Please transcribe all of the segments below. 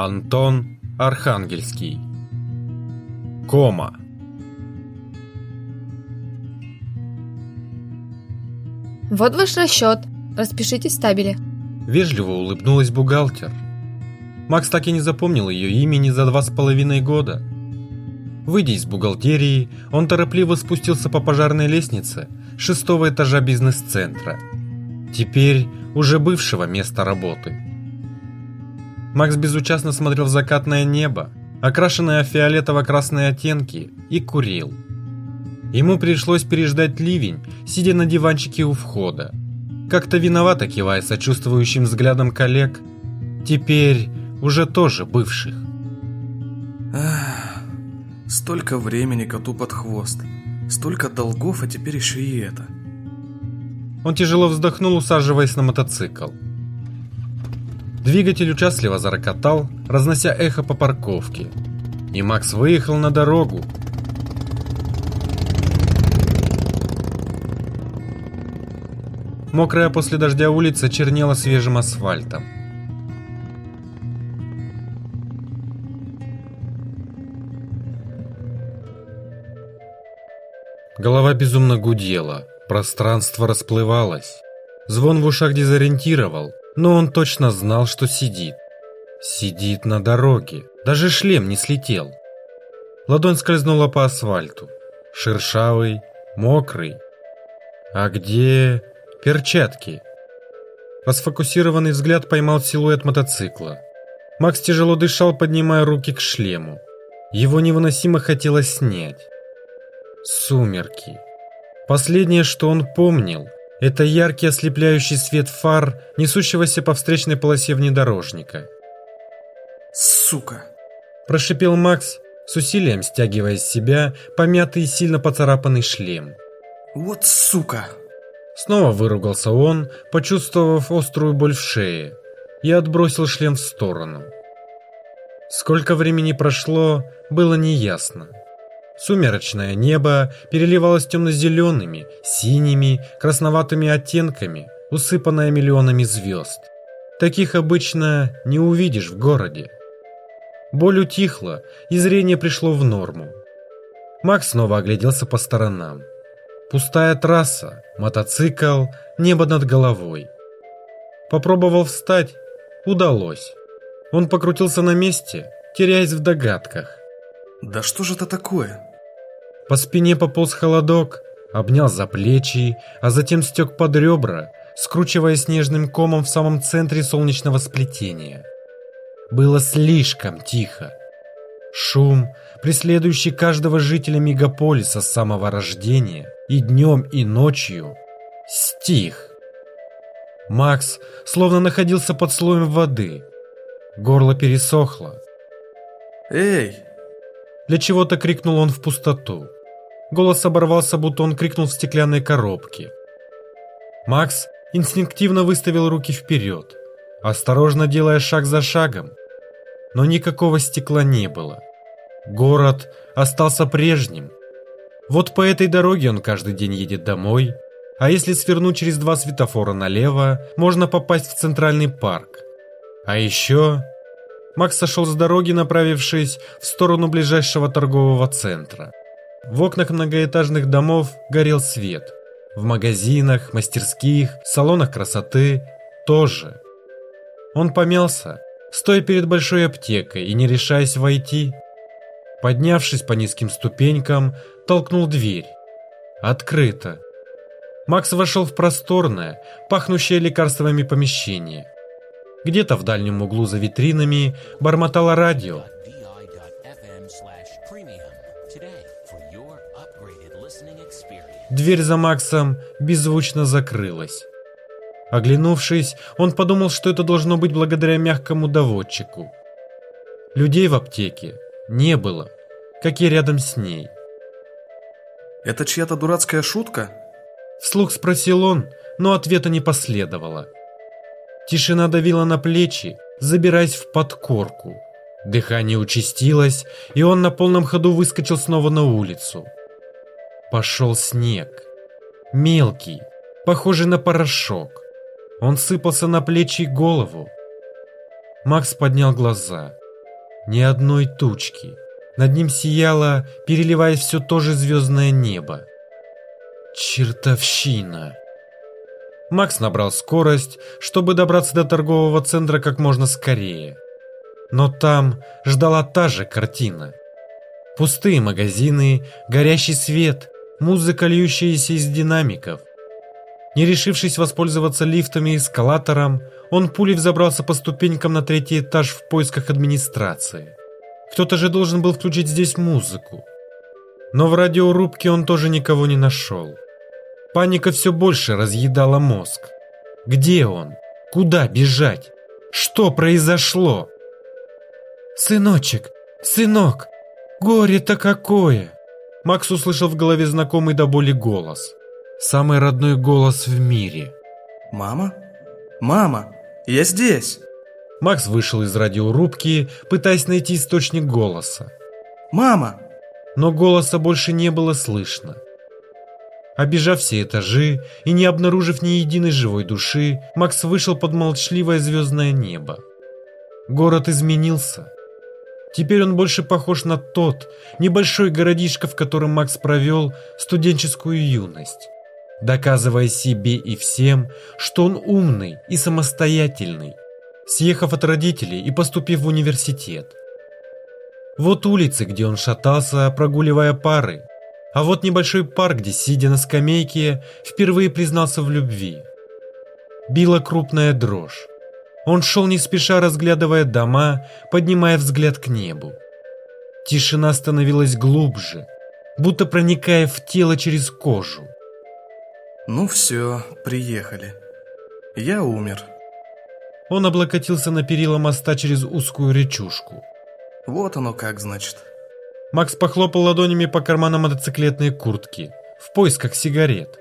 Антон Архангельский. Кома. Вот ваш расчет. Распишитесь в табеле. Вежливо улыбнулась бухгалтер. Макс так и не запомнил ее имени за два с половиной года. Выйдя из бухгалтерии, он торопливо спустился по пожарной лестнице шестого этажа бизнес-центра. Теперь уже бывшего места работы. Макс безучастно смотрел в закатное небо, окрашенное в фиолетово-красные оттенки, и курил. Ему пришлось переждать ливень, сидя на диванчике у входа. Как-то виновато кивая сочувствующим взглядом коллег, теперь уже тоже бывших. Ах, столько времени коту под хвост, столько долгов, а теперь еще и это. Он тяжело вздохнул, усаживаясь на мотоцикл. Двигатель участливо зарокотал, разнося эхо по парковке. И Макс выехал на дорогу. Мокрая после дождя улица чернела свежим асфальтом. Голова безумно гудела, пространство расплывалось. Звон в ушах дезориентировал, но он точно знал, что сидит. Сидит на дороге, даже шлем не слетел. Ладонь скользнула по асфальту. Шершавый, мокрый. А где перчатки? Расфокусированный взгляд поймал силуэт мотоцикла. Макс тяжело дышал, поднимая руки к шлему. Его невыносимо хотелось снять. Сумерки. Последнее, что он помнил, это яркий ослепляющий свет фар, несущегося по встречной полосе внедорожника. Сука! Прошипел Макс, с усилием стягивая с себя помятый и сильно поцарапанный шлем. Вот сука! Снова выругался он, почувствовав острую боль в шее, и отбросил шлем в сторону. Сколько времени прошло, было неясно. Сумеречное небо переливалось темно-зелеными, синими, красноватыми оттенками, усыпанное миллионами звезд. Таких обычно не увидишь в городе. Боль утихла, и зрение пришло в норму. Макс снова огляделся по сторонам. Пустая трасса, мотоцикл, небо над головой. Попробовал встать, удалось. Он покрутился на месте, теряясь в догадках. Да что же это такое? По спине пополз холодок, обнял за плечи, а затем стек под ребра, скручивая снежным комом в самом центре солнечного сплетения. Было слишком тихо. Шум, преследующий каждого жителя мегаполиса с самого рождения, и днем, и ночью, стих. Макс словно находился под слоем воды. Горло пересохло. Эй! Для чего-то крикнул он в пустоту. Голос оборвался, будто он крикнул в стеклянной коробке. Макс инстинктивно выставил руки вперед, осторожно делая шаг за шагом. Но никакого стекла не было. Город остался прежним. Вот по этой дороге он каждый день едет домой, а если свернуть через два светофора налево, можно попасть в центральный парк. А еще... Макс сошел с дороги, направившись в сторону ближайшего торгового центра. В окнах многоэтажных домов горел свет. В магазинах, мастерских, салонах красоты тоже. Он помялся, стоя перед большой аптекой и не решаясь войти. Поднявшись по низким ступенькам, толкнул дверь. Открыто. Макс вошел в просторное, пахнущее лекарствами помещение. Где-то в дальнем углу за витринами бормотало радио. Дверь за Максом беззвучно закрылась. Оглянувшись, он подумал, что это должно быть благодаря мягкому доводчику. Людей в аптеке не было, как и рядом с ней. Это чья-то дурацкая шутка? Вслух спросил он, но ответа не последовало. Тишина давила на плечи, забираясь в подкорку. Дыхание участилось, и он на полном ходу выскочил снова на улицу. Пошел снег. Мелкий, похожий на порошок. Он сыпался на плечи и голову. Макс поднял глаза. Ни одной тучки. Над ним сияло, переливаясь все то же звездное небо. Чертовщина. Макс набрал скорость, чтобы добраться до торгового центра как можно скорее. Но там ждала та же картина. Пустые магазины, горящий свет, музыка, льющаяся из динамиков. Не решившись воспользоваться лифтом и эскалатором, он пулей взобрался по ступенькам на третий этаж в поисках администрации. Кто-то же должен был включить здесь музыку. Но в радиорубке он тоже никого не нашел. Паника все больше разъедала мозг. Где он? Куда бежать? Что произошло? «Сыночек! Сынок! Горе-то какое!» Макс услышал в голове знакомый до боли голос. Самый родной голос в мире. «Мама? Мама! Я здесь!» Макс вышел из радиорубки, пытаясь найти источник голоса. «Мама!» Но голоса больше не было слышно. Обежав все этажи и не обнаружив ни единой живой души, Макс вышел под молчаливое звездное небо. Город изменился. Теперь он больше похож на тот небольшой городишко, в котором Макс провел студенческую юность, доказывая себе и всем, что он умный и самостоятельный, съехав от родителей и поступив в университет. Вот улицы, где он шатался, прогуливая пары, а вот небольшой парк, где, сидя на скамейке, впервые признался в любви. Била крупная дрожь. Он шел не спеша, разглядывая дома, поднимая взгляд к небу. Тишина становилась глубже, будто проникая в тело через кожу. «Ну все, приехали. Я умер». Он облокотился на перила моста через узкую речушку. «Вот оно как, значит». Макс похлопал ладонями по карманам мотоциклетной куртки в поисках сигарет.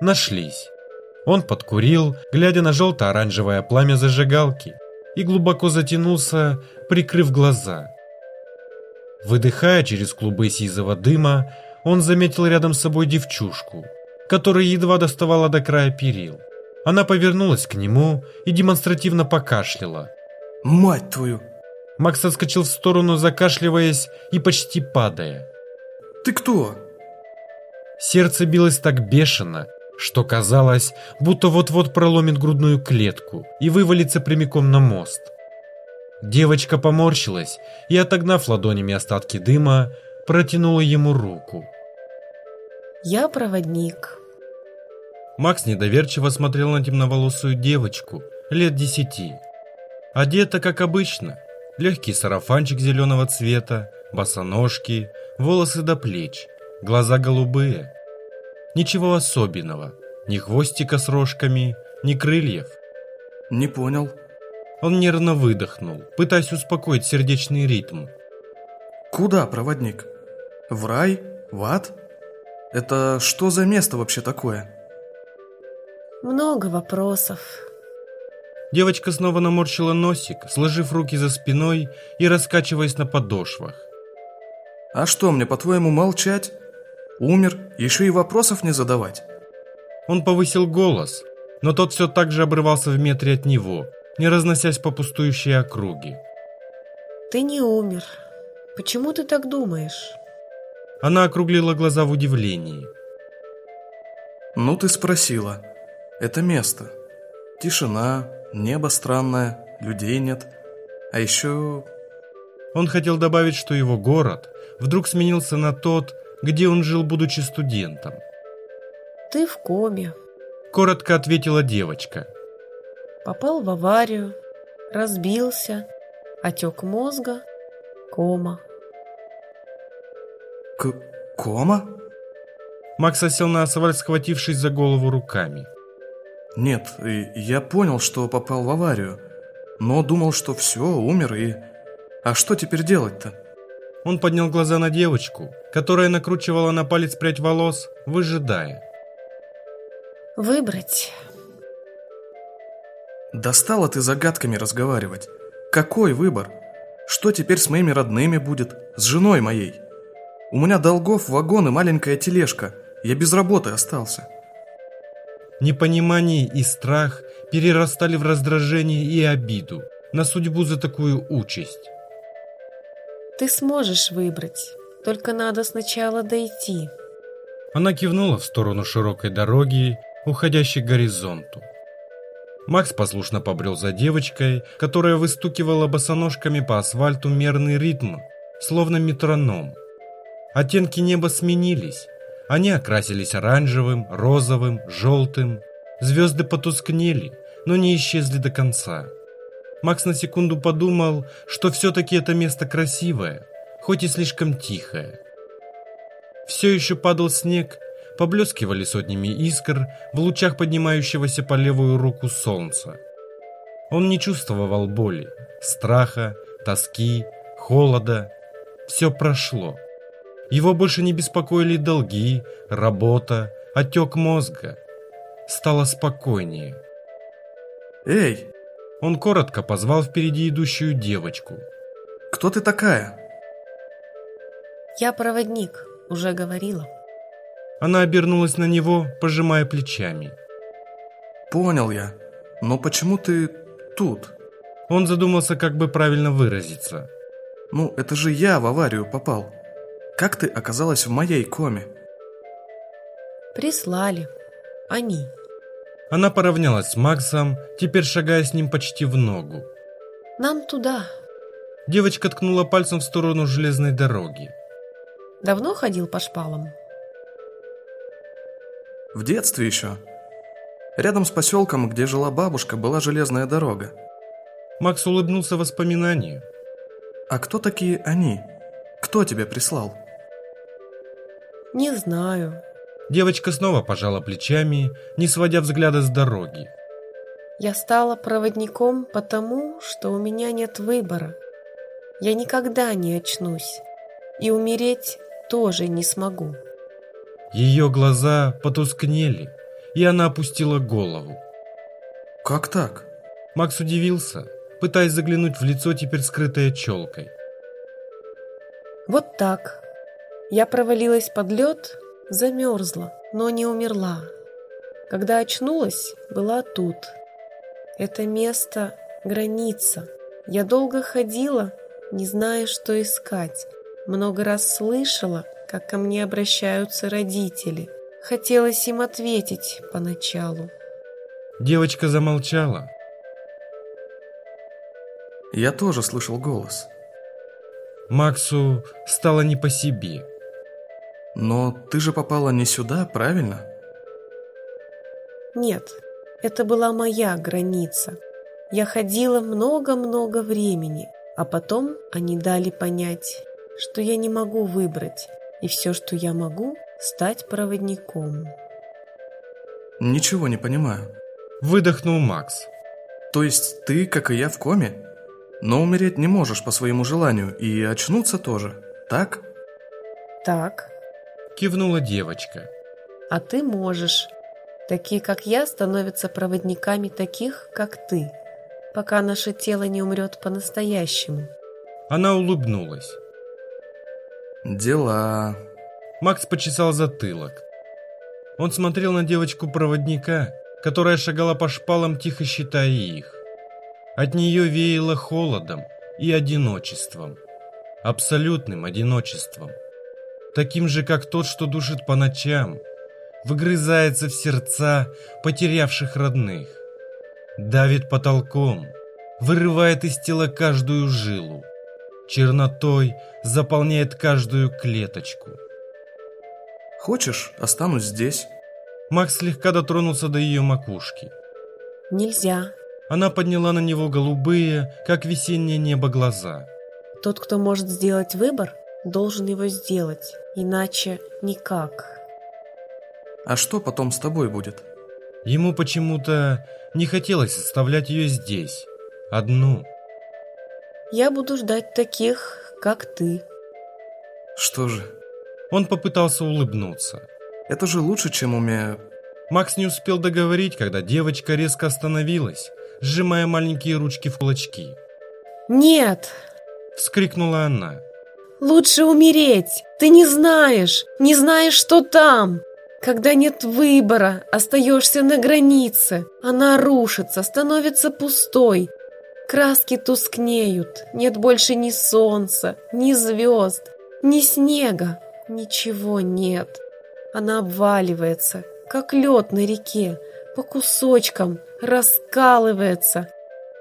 Нашлись. Он подкурил, глядя на желто-оранжевое пламя зажигалки, и глубоко затянулся, прикрыв глаза. Выдыхая через клубы сизого дыма, он заметил рядом с собой девчушку, которая едва доставала до края перил. Она повернулась к нему и демонстративно покашляла. «Мать твою!» Макс отскочил в сторону, закашливаясь и почти падая. «Ты кто?» Сердце билось так бешено, что казалось, будто вот-вот проломит грудную клетку и вывалится прямиком на мост. Девочка поморщилась и, отогнав ладонями остатки дыма, протянула ему руку. «Я проводник». Макс недоверчиво смотрел на темноволосую девочку, лет десяти. Одета, как обычно, легкий сарафанчик зеленого цвета, босоножки, волосы до плеч, глаза голубые. Ничего особенного, ни хвостика с рожками, ни крыльев. Не понял. Он нервно выдохнул, пытаясь успокоить сердечный ритм. Куда, проводник? В рай? В ад? Это что за место вообще такое? Много вопросов. Девочка снова наморщила носик, сложив руки за спиной и раскачиваясь на подошвах. «А что, мне, по-твоему, молчать? Умер, еще и вопросов не задавать?» Он повысил голос, но тот все так же обрывался в метре от него, не разносясь по пустующей округе. «Ты не умер. Почему ты так думаешь?» Она округлила глаза в удивлении. «Ну ты спросила. Это место. Тишина, Небо странное, людей нет. А еще... Он хотел добавить, что его город вдруг сменился на тот, где он жил, будучи студентом. «Ты в коме», — коротко ответила девочка. «Попал в аварию, разбился, отек мозга, кома». К кома? Макс осел на асфальт, схватившись за голову руками. Нет, я понял, что попал в аварию, но думал, что все, умер и... А что теперь делать-то? Он поднял глаза на девочку, которая накручивала на палец прядь волос, выжидая. Выбрать. Достала ты загадками разговаривать. Какой выбор? Что теперь с моими родными будет? С женой моей? У меня долгов вагон и маленькая тележка. Я без работы остался. Непонимание и страх перерастали в раздражение и обиду на судьбу за такую участь. Ты сможешь выбрать, только надо сначала дойти. Она кивнула в сторону широкой дороги, уходящей к горизонту. Макс послушно побрел за девочкой, которая выстукивала босоножками по асфальту мерный ритм, словно метроном. Оттенки неба сменились. Они окрасились оранжевым, розовым, желтым. Звезды потускнели, но не исчезли до конца. Макс на секунду подумал, что все-таки это место красивое, хоть и слишком тихое. Все еще падал снег, поблескивали сотнями искр в лучах поднимающегося по левую руку солнца. Он не чувствовал боли, страха, тоски, холода. Все прошло. Его больше не беспокоили долги, работа, отек мозга. Стало спокойнее. «Эй!» Он коротко позвал впереди идущую девочку. «Кто ты такая?» Я проводник, уже говорила. Она обернулась на него, пожимая плечами. «Понял я. Но почему ты тут?» Он задумался, как бы правильно выразиться. «Ну, это же я в аварию попал. Как ты оказалась в моей коме?» Прислали. Они. Она поравнялась с Максом, теперь шагая с ним почти в ногу. Нам туда. Девочка ткнула пальцем в сторону железной дороги. Давно ходил по шпалам? В детстве еще. Рядом с поселком, где жила бабушка, была железная дорога. Макс улыбнулся воспоминанию. А кто такие они? Кто тебя прислал? Не знаю. Девочка снова пожала плечами, не сводя взгляда с дороги. Я стала проводником потому, что у меня нет выбора. Я никогда не очнусь. И умереть тоже не смогу. Ее глаза потускнели, и она опустила голову. Как так? Макс удивился, пытаясь заглянуть в лицо, теперь скрытое челкой. Вот так. Я провалилась под лед, замерзла, но не умерла. Когда очнулась, была тут. Это место — граница. Я долго ходила, не зная, что искать. Много раз слышала, как ко мне обращаются родители. Хотелось им ответить поначалу. Девочка замолчала. Я тоже слышал голос. Максу стало не по себе. Но ты же попала не сюда, правильно? Нет, это была моя граница. Я ходила много-много времени, а потом они дали понять, что я не могу выбрать, и все, что я могу, стать проводником. Ничего не понимаю. Выдохнул Макс. То есть ты, как и я, в коме? Но умереть не можешь по своему желанию и очнуться тоже, так? Так. Кивнула девочка. А ты можешь. Такие, как я, становятся проводниками таких, как ты, пока наше тело не умрет по-настоящему. Она улыбнулась. Дела. Макс почесал затылок. Он смотрел на девочку-проводника, которая шагала по шпалам, тихо считая их. От нее веяло холодом и одиночеством. Абсолютным одиночеством. Таким же, как тот, что душит по ночам, выгрызается в сердца потерявших родных. Давит потолком, вырывает из тела каждую жилу чернотой заполняет каждую клеточку. Хочешь, останусь здесь? Макс слегка дотронулся до ее макушки. Нельзя. Она подняла на него голубые, как весеннее небо, глаза. Тот, кто может сделать выбор, должен его сделать, иначе никак. А что потом с тобой будет? Ему почему-то не хотелось оставлять ее здесь, одну. Я буду ждать таких, как ты. Что же? Он попытался улыбнуться. Это же лучше, чем умею. Макс не успел договорить, когда девочка резко остановилась, сжимая маленькие ручки в кулачки. «Нет!» – вскрикнула она. «Лучше умереть! Ты не знаешь! Не знаешь, что там! Когда нет выбора, остаешься на границе. Она рушится, становится пустой. Краски тускнеют, нет больше ни солнца, ни звезд, ни снега, ничего нет. Она обваливается, как лед на реке, по кусочкам раскалывается.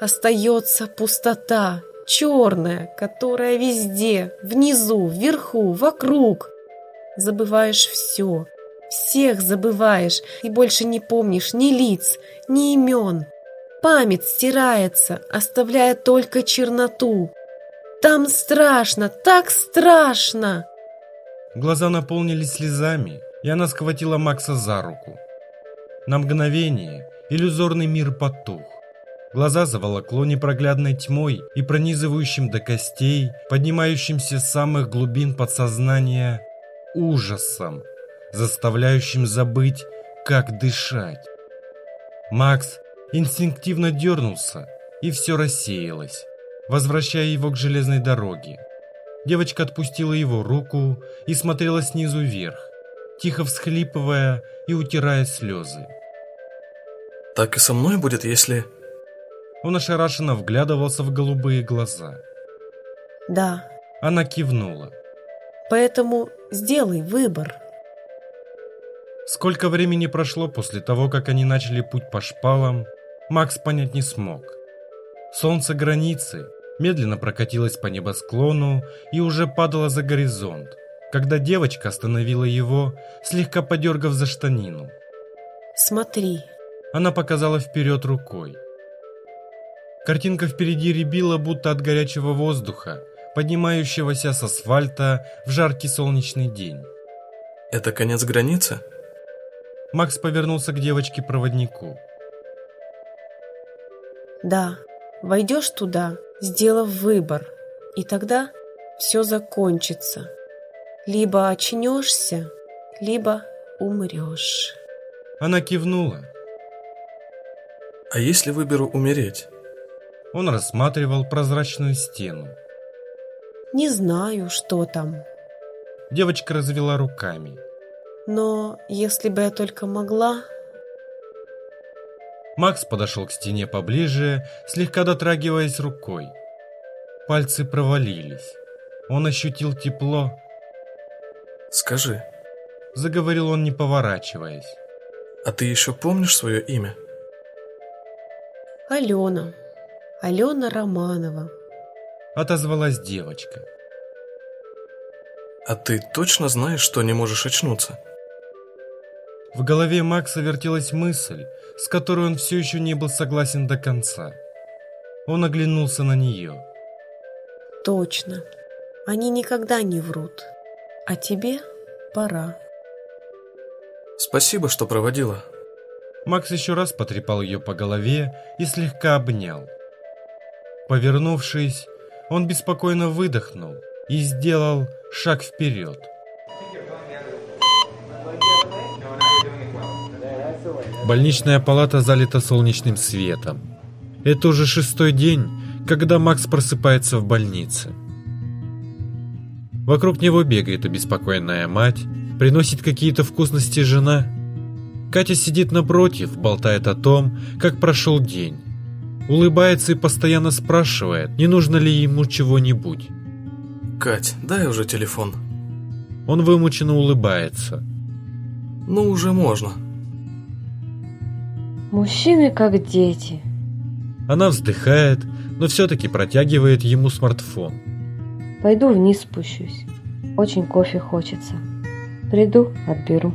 Остается пустота, черная, которая везде, внизу, вверху, вокруг. Забываешь все, всех забываешь и больше не помнишь ни лиц, ни имен. Память стирается, оставляя только черноту. Там страшно, так страшно!» Глаза наполнились слезами, и она схватила Макса за руку. На мгновение иллюзорный мир потух. Глаза заволокло непроглядной тьмой и пронизывающим до костей, поднимающимся с самых глубин подсознания ужасом, заставляющим забыть, как дышать. Макс инстинктивно дернулся, и все рассеялось, возвращая его к железной дороге. Девочка отпустила его руку и смотрела снизу вверх, тихо всхлипывая и утирая слезы. «Так и со мной будет, если...» Он ошарашенно вглядывался в голубые глаза. «Да». Она кивнула. «Поэтому сделай выбор». Сколько времени прошло после того, как они начали путь по шпалам, Макс понять не смог. Солнце границы медленно прокатилось по небосклону и уже падало за горизонт, когда девочка остановила его, слегка подергав за штанину. «Смотри!» Она показала вперед рукой. Картинка впереди рябила, будто от горячего воздуха, поднимающегося с асфальта в жаркий солнечный день. «Это конец границы?» Макс повернулся к девочке-проводнику. Да, войдешь туда, сделав выбор, и тогда все закончится. Либо очнешься, либо умрешь. Она кивнула. А если выберу умереть? Он рассматривал прозрачную стену. Не знаю, что там. Девочка развела руками. Но если бы я только могла, Макс подошел к стене поближе, слегка дотрагиваясь рукой. Пальцы провалились. Он ощутил тепло. «Скажи», — заговорил он, не поворачиваясь. «А ты еще помнишь свое имя?» «Алена. Алена Романова», — отозвалась девочка. «А ты точно знаешь, что не можешь очнуться?» В голове Макса вертелась мысль, с которой он все еще не был согласен до конца. Он оглянулся на нее. «Точно. Они никогда не врут. А тебе пора». «Спасибо, что проводила». Макс еще раз потрепал ее по голове и слегка обнял. Повернувшись, он беспокойно выдохнул и сделал шаг вперед. Больничная палата залита солнечным светом. Это уже шестой день, когда Макс просыпается в больнице. Вокруг него бегает обеспокоенная мать, приносит какие-то вкусности жена. Катя сидит напротив, болтает о том, как прошел день. Улыбается и постоянно спрашивает, не нужно ли ему чего-нибудь. «Кать, дай уже телефон». Он вымученно улыбается. «Ну, уже можно». Мужчины как дети. Она вздыхает, но все-таки протягивает ему смартфон. Пойду вниз спущусь. Очень кофе хочется. Приду, отберу.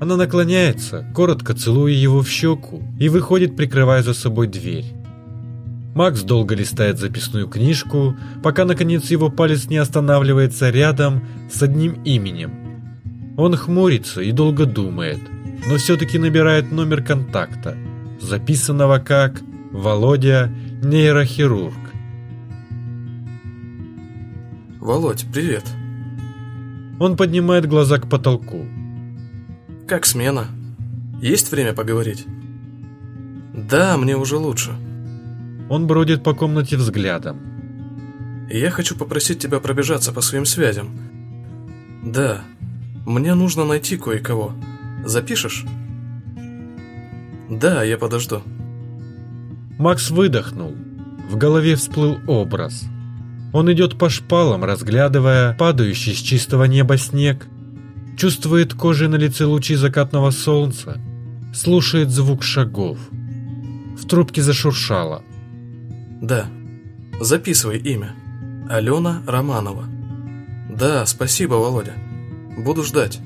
Она наклоняется, коротко целуя его в щеку и выходит, прикрывая за собой дверь. Макс долго листает записную книжку, пока наконец его палец не останавливается рядом с одним именем. Он хмурится и долго думает – но все-таки набирает номер контакта, записанного как Володя нейрохирург. Володь, привет. Он поднимает глаза к потолку. Как смена? Есть время поговорить? Да, мне уже лучше. Он бродит по комнате взглядом. Я хочу попросить тебя пробежаться по своим связям. Да, мне нужно найти кое-кого. Запишешь? Да, я подожду. Макс выдохнул. в голове всплыл образ. Он идет по шпалам, разглядывая падающий с чистого неба снег, чувствует кожей на лице лучи закатного солнца, слушает звук шагов. В трубке зашуршало. Да, записывай имя. Алена Романова. Да, спасибо, Володя. Буду ждать.